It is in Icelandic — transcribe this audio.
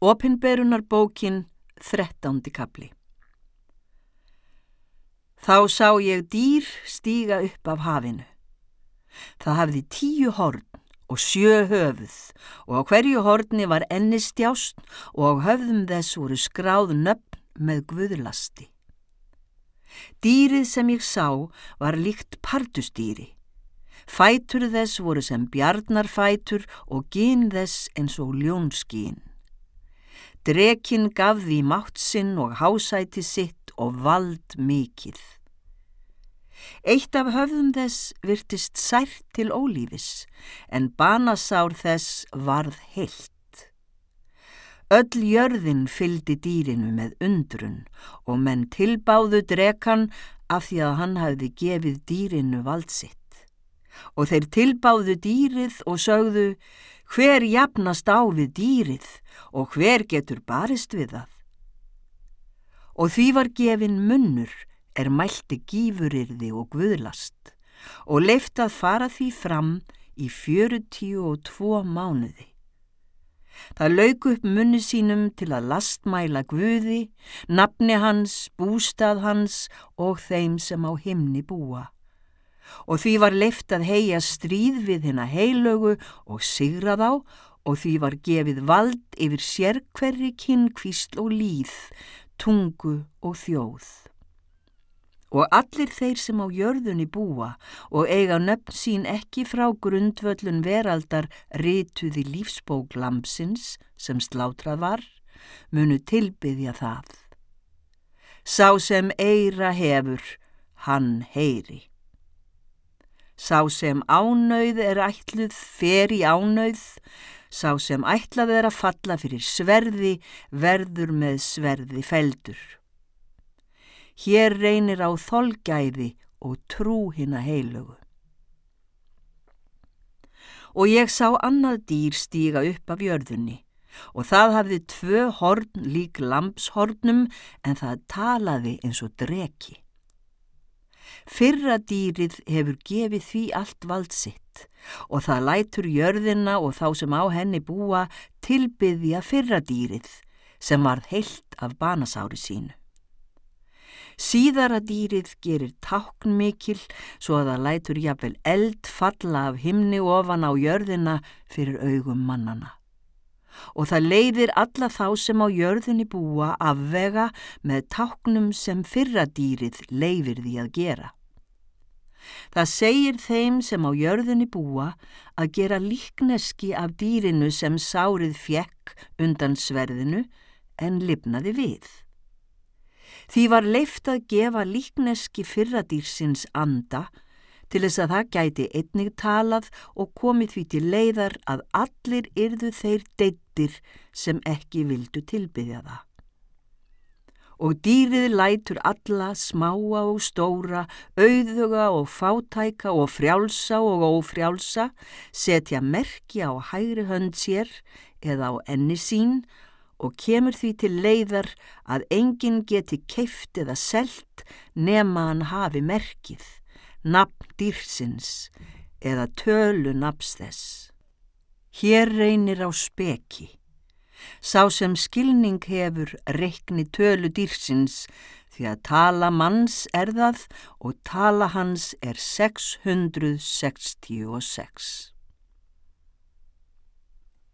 Opinberunar bókin, þrettándi kapli. Þá sá ég dýr stíga upp af hafinu. Það hafði tíu horn og sjö höfuð og á hverju horni var enni stjást og á höfðum þess voru skráð nöfn með guðlasti. Dýrið sem ég sá var líkt partustýri. Fætur þess voru sem bjarnarfætur og gín þess eins og ljónskín. Drekinn gaf því mátt sinn og hásæti sitt og vald mikið. Eitt af höfðum þess virtist sært til ólífis, en banasár þess varð heilt. Öll jörðin fyldi dýrinu með undrun og menn tilbáðu drekan af því að hann hafði gefið dýrinu valdsitt. Og þeir tilbáðu dýrið og sögðu, hver jafnast á við dýrið og hver getur barist við það. Og því var gefin munnur er mælti gífurirði og guðlast og leift að fara því fram í fjörutíu og tvo mánuði. Það lauk upp munni sínum til að lastmæla guði, nafni hans, bústað hans og þeim sem á himni búa og því var leift að heia stríð við hennar heilögu og sigra þá og því var gefið vald yfir sérkverri kynkvísl og líð, tungu og þjóð. Og allir þeir sem á jörðunni búa og eiga nöfn sín ekki frá grundvöllun veraldar rituði lífsbók lampsins sem slátrað var, munu tilbyðja það. Sá sem eira hefur, hann heyri. Sá sem ánauð er ætluð fer í ánauð, sá sem ætlað er að falla fyrir sverði verður með sverði feldur. Hér reynir á þolgæði og trú hinn að heilugu. Og ég sá annað dýr stíga upp af jörðunni og það hafði tvö horn lík lampshornum en það talaði eins og dreki. Fyrra dýrið hefur gefið því allt vald sitt og það lætur jörðina og þá sem á henni búa tilbyðja fyrra dýrið sem varð heilt af banasári sínu. Síðara dýrið gerir tákn mikil svo að það lætur jafnvel eld falla af himni ofan á jörðina fyrir augum mannana og það leiðir alla þá sem á jörðinni búa afvega með táknum sem fyrradýrið leifir því að gera. Það segir þeim sem á jörðinni búa að gera líkneski af dýrinu sem sárið fjekk undan sverðinu en lifnaði við. Því var leift að gefa líkneski fyrradýrsins anda til þess að það gæti einnig talað og komið því til leiðar að allir yrðu þeir deittir sem ekki vildu tilbyðja það. Og dýrið lætur alla smáa og stóra, auðuga og fátæka og frjálsa og ófrjálsa, setja merkja á hægri hönd sér eða á enni sín og kemur því til leiðar að enginn geti keift eða selt nema hann hafi merkið nafn dýrsins eða tölu nafs þess. Hér reynir á speki. Sá sem skilning hefur reikni tölu dýrsins því að tala manns er það og tala hans er 666.